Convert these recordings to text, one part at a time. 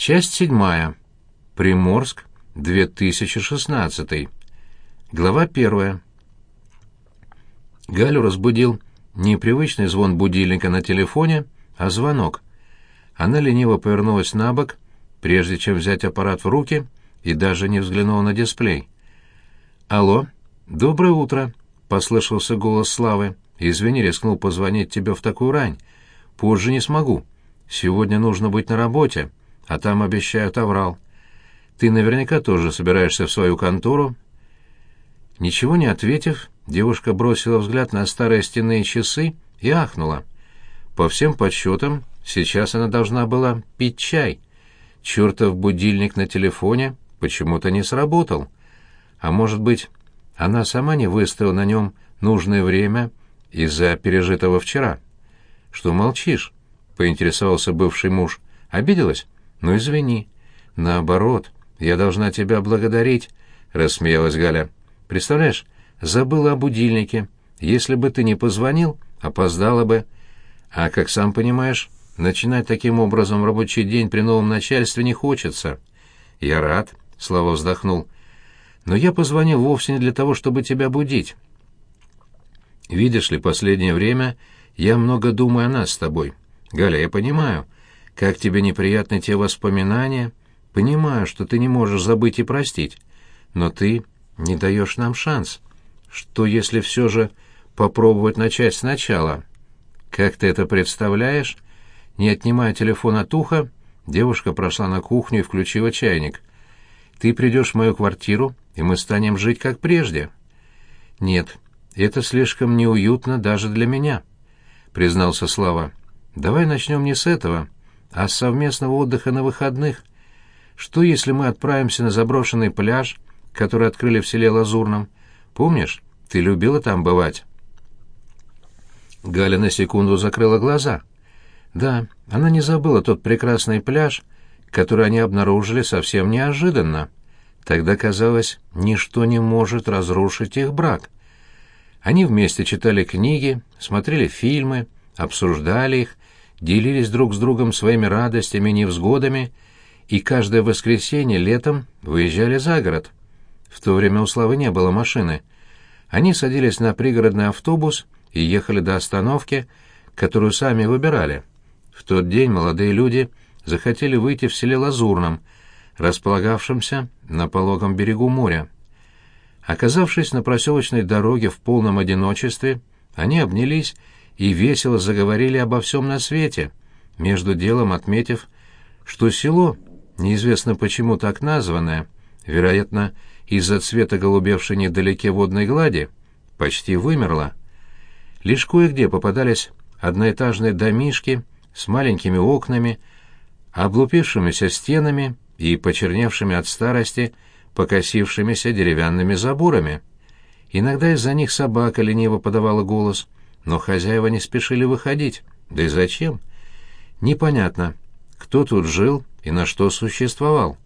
Часть седьмая. Приморск, 2016. Глава первая. Галю разбудил не привычный звон будильника на телефоне, а звонок. Она лениво повернулась на бок, прежде чем взять аппарат в руки, и даже не взглянула на дисплей. «Алло, доброе утро», — послышался голос Славы. «Извини, рискнул позвонить тебе в такую рань. Позже не смогу. Сегодня нужно быть на работе, а там обещают оврал. Ты наверняка тоже собираешься в свою контору?» Ничего не ответив, девушка бросила взгляд на старые стенные часы и ахнула. По всем подсчетам, сейчас она должна была пить чай. Чертов будильник на телефоне почему-то не сработал. А может быть, она сама не выставила на нем нужное время из-за пережитого вчера? Что молчишь? поинтересовался бывший муж. Обиделась? Ну извини. Наоборот, я должна тебя благодарить, рассмеялась Галя. Представляешь, забыла о будильнике. Если бы ты не позвонил, опоздала бы. А как сам понимаешь, начинать таким образом рабочий день при новом начальстве не хочется. Я рад, Слава вздохнул. Но я позвонил вовсе не для того, чтобы тебя будить. Видишь ли, последнее время я много думаю о нас с тобой. Галя, я понимаю, как тебе неприятны те воспоминания, понимаю, что ты не можешь забыть и простить, но ты не даешь нам шанс. Что если все же попробовать начать сначала? Как ты это представляешь? Не отнимая телефон от уха, девушка прошла на кухню и включила чайник. Ты придешь в мою квартиру, и мы станем жить как прежде. Нет, это слишком неуютно даже для меня, признался Слава. Давай начнем не с этого, а совместного отдыха на выходных. Что если мы отправимся на заброшенный пляж, который открыли в селе Лазурном? Помнишь, ты любила там бывать? Галя на секунду закрыла глаза. Да, она не забыла тот прекрасный пляж, который они обнаружили совсем неожиданно. Тогда, казалось, ничто не может разрушить их брак. Они вместе читали книги, смотрели фильмы, обсуждали их, делились друг с другом своими радостями и невзгодами, и каждое воскресенье летом выезжали за город. В то время у Славы не было машины. Они садились на пригородный автобус и ехали до остановки, которую сами выбирали. В тот день молодые люди захотели выйти в селе Лазурном, располагавшемся на пологом берегу моря. Оказавшись на проселочной дороге в полном одиночестве, они обнялись и весело заговорили обо всем на свете, между делом отметив, что село, неизвестно почему так названное, вероятно, из-за цвета голубевшей недалеке водной глади, почти вымерло. Лишь кое-где попадались одноэтажные домишки с маленькими окнами, облупившимися стенами и почерневшими от старости покосившимися деревянными заборами. Иногда из-за них собака лениво подавала голос, но хозяева не спешили выходить. Да и зачем? Непонятно, кто тут жил и на что существовал.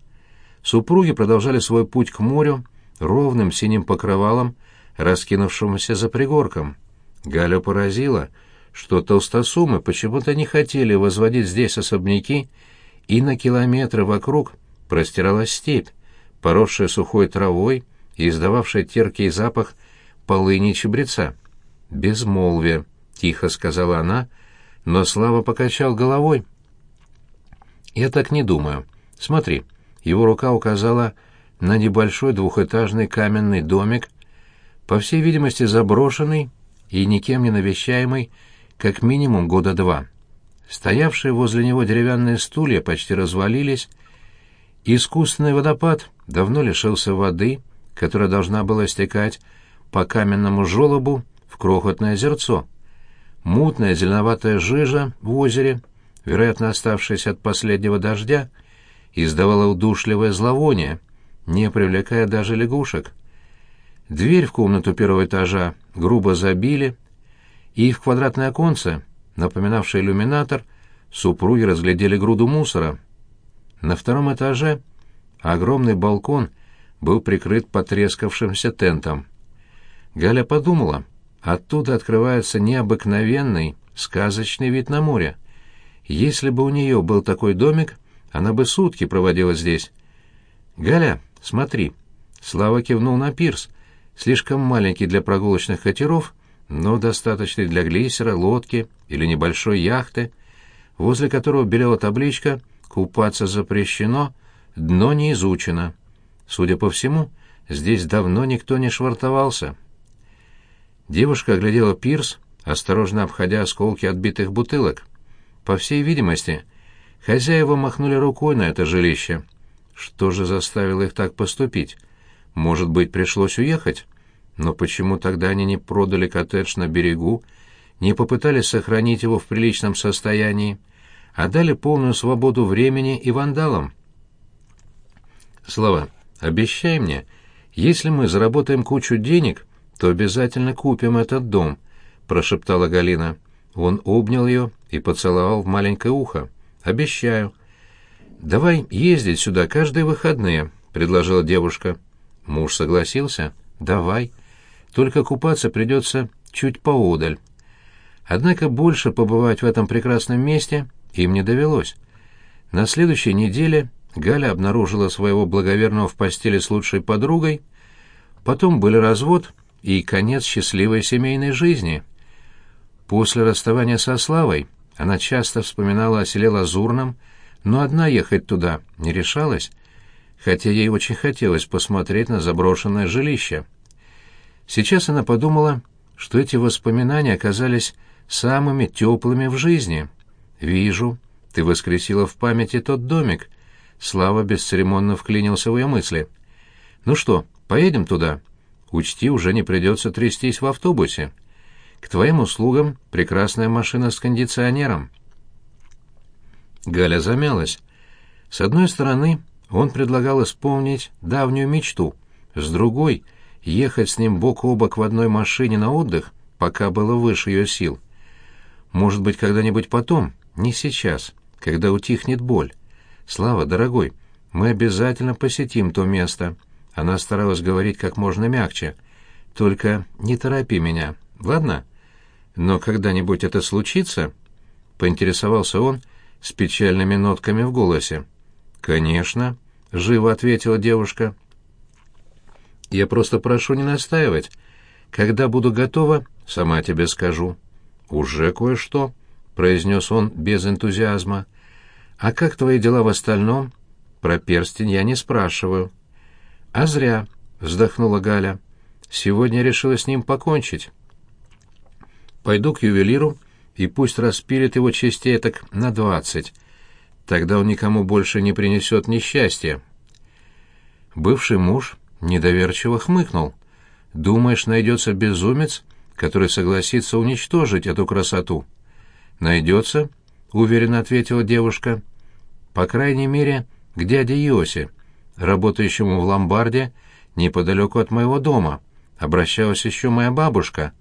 Супруги продолжали свой путь к морю ровным синим покрывалом, раскинувшемуся за пригорком. Галя поразила, что толстосумы почему-то не хотели возводить здесь особняки, и на километры вокруг простиралась степь, поросшая сухой травой и издававшая теркий запах полыни чебреца. «Безмолвие», — тихо сказала она, но Слава покачал головой. «Я так не думаю. Смотри». Его рука указала на небольшой двухэтажный каменный домик, по всей видимости заброшенный и никем не навещаемый как минимум года два. Стоявшие возле него деревянные стулья почти развалились, искусственный водопад давно лишился воды, которая должна была стекать по каменному желобу в крохотное озерцо. Мутная зеленоватая жижа в озере, вероятно, оставшаяся от последнего дождя, издавала удушливое зловоние, не привлекая даже лягушек. Дверь в комнату первого этажа грубо забили, и в квадратное оконце, напоминавшее иллюминатор, супруги разглядели груду мусора. На втором этаже огромный балкон был прикрыт потрескавшимся тентом. Галя подумала, оттуда открывается необыкновенный, сказочный вид на море. Если бы у нее был такой домик, она бы сутки проводила здесь. «Галя, смотри». Слава кивнул на пирс, слишком маленький для прогулочных катеров, но достаточный для глиссера, лодки или небольшой яхты, возле которого белела табличка «Купаться запрещено, дно не изучено». Судя по всему, здесь давно никто не швартовался. Девушка оглядела пирс, осторожно обходя осколки отбитых бутылок. По всей видимости, хозяева махнули рукой на это жилище. Что же заставило их так поступить? Может быть, пришлось уехать? Но почему тогда они не продали коттедж на берегу, не попытались сохранить его в приличном состоянии, а дали полную свободу времени и вандалам? Слова, обещай мне, если мы заработаем кучу денег, то обязательно купим этот дом, прошептала Галина. Он обнял ее и поцеловал в маленькое ухо. Обещаю. Давай ездить сюда каждые выходные, предложила девушка. Муж согласился. Давай. Только купаться придется чуть поодаль. Однако больше побывать в этом прекрасном месте им не довелось. На следующей неделе Галя обнаружила своего благоверного в постели с лучшей подругой, потом были развод и конец счастливой семейной жизни. После расставания со Славой она часто вспоминала о селе Лазурном, но одна ехать туда не решалась, хотя ей очень хотелось посмотреть на заброшенное жилище. Сейчас она подумала, что эти воспоминания оказались самыми теплыми в жизни. «Вижу, ты воскресила в памяти тот домик». Слава бесцеремонно вклинился в ее мысли. «Ну что, поедем туда?» Учти, уже не придется трястись в автобусе. К твоим услугам прекрасная машина с кондиционером. Галя замялась. С одной стороны, он предлагал исполнить давнюю мечту, с другой — ехать с ним бок о бок в одной машине на отдых, пока было выше ее сил. Может быть, когда-нибудь потом, не сейчас, когда утихнет боль. Слава, дорогой, мы обязательно посетим то место — она старалась говорить как можно мягче. «Только не торопи меня, ладно? Но когда-нибудь это случится?» — поинтересовался он с печальными нотками в голосе. «Конечно», — живо ответила девушка. «Я просто прошу не настаивать. Когда буду готова, сама тебе скажу». «Уже кое-что», — произнес он без энтузиазма. «А как твои дела в остальном?» «Про перстень я не спрашиваю». «А зря», — вздохнула Галя. «Сегодня решила с ним покончить. Пойду к ювелиру, и пусть распилит его частей так на двадцать. Тогда он никому больше не принесет несчастья». Бывший муж недоверчиво хмыкнул. «Думаешь, найдется безумец, который согласится уничтожить эту красоту?» «Найдется», — уверенно ответила девушка. «По крайней мере, к дяде Йосе» работающему в ломбарде неподалеку от моего дома. Обращалась еще моя бабушка.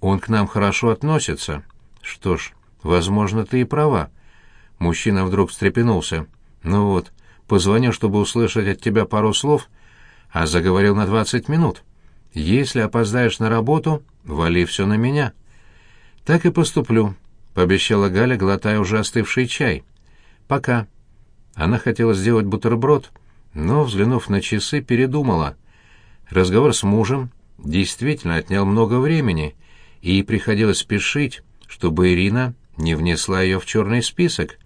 Он к нам хорошо относится. Что ж, возможно, ты и права. Мужчина вдруг встрепенулся. Ну вот, позвоню, чтобы услышать от тебя пару слов, а заговорил на двадцать минут. Если опоздаешь на работу, вали все на меня. Так и поступлю, пообещала Галя, глотая уже остывший чай. Пока. Она хотела сделать бутерброд, но, взглянув на часы, передумала. Разговор с мужем действительно отнял много времени, и приходилось спешить, чтобы Ирина не внесла ее в черный список.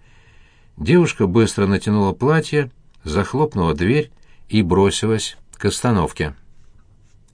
Девушка быстро натянула платье, захлопнула дверь и бросилась к остановке.